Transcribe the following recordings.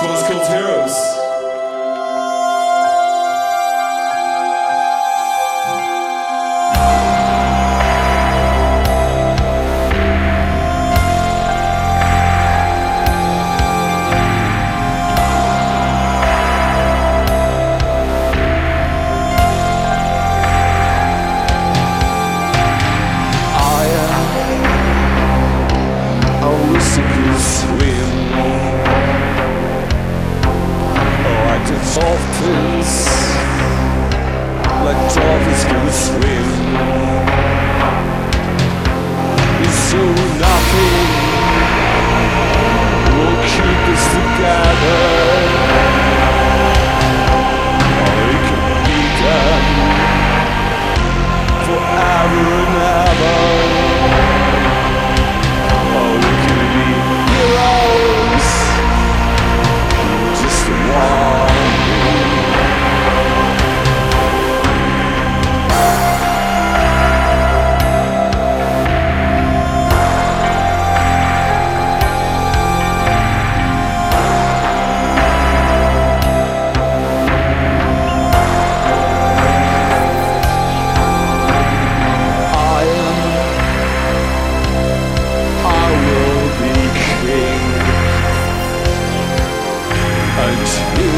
to us called heroes. dolphins, like dolphins can swim.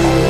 you.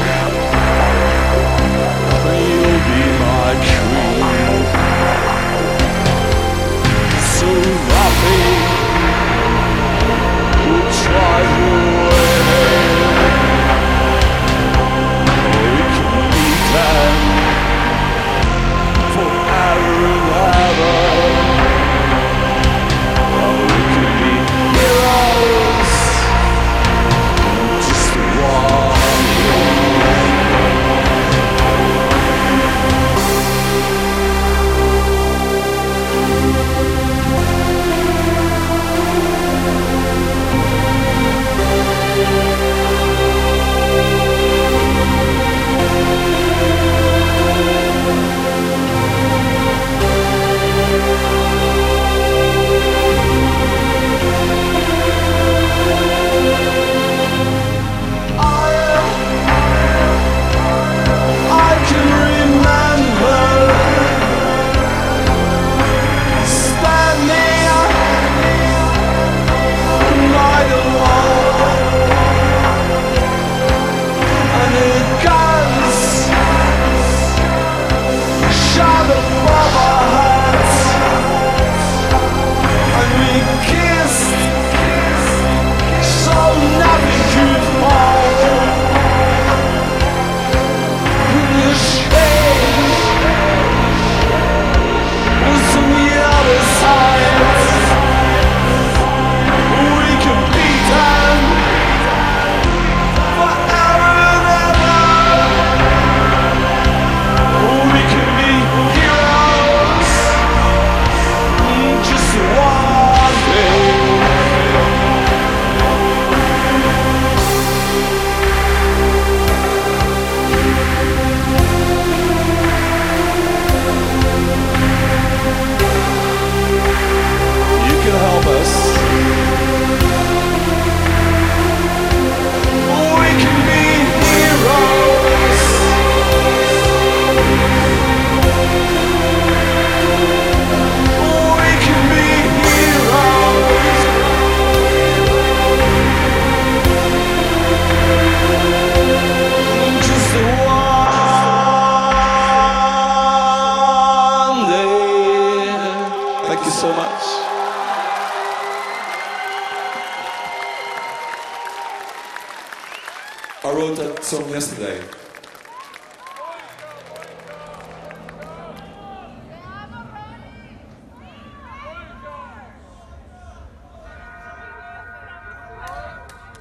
I wrote that song yesterday.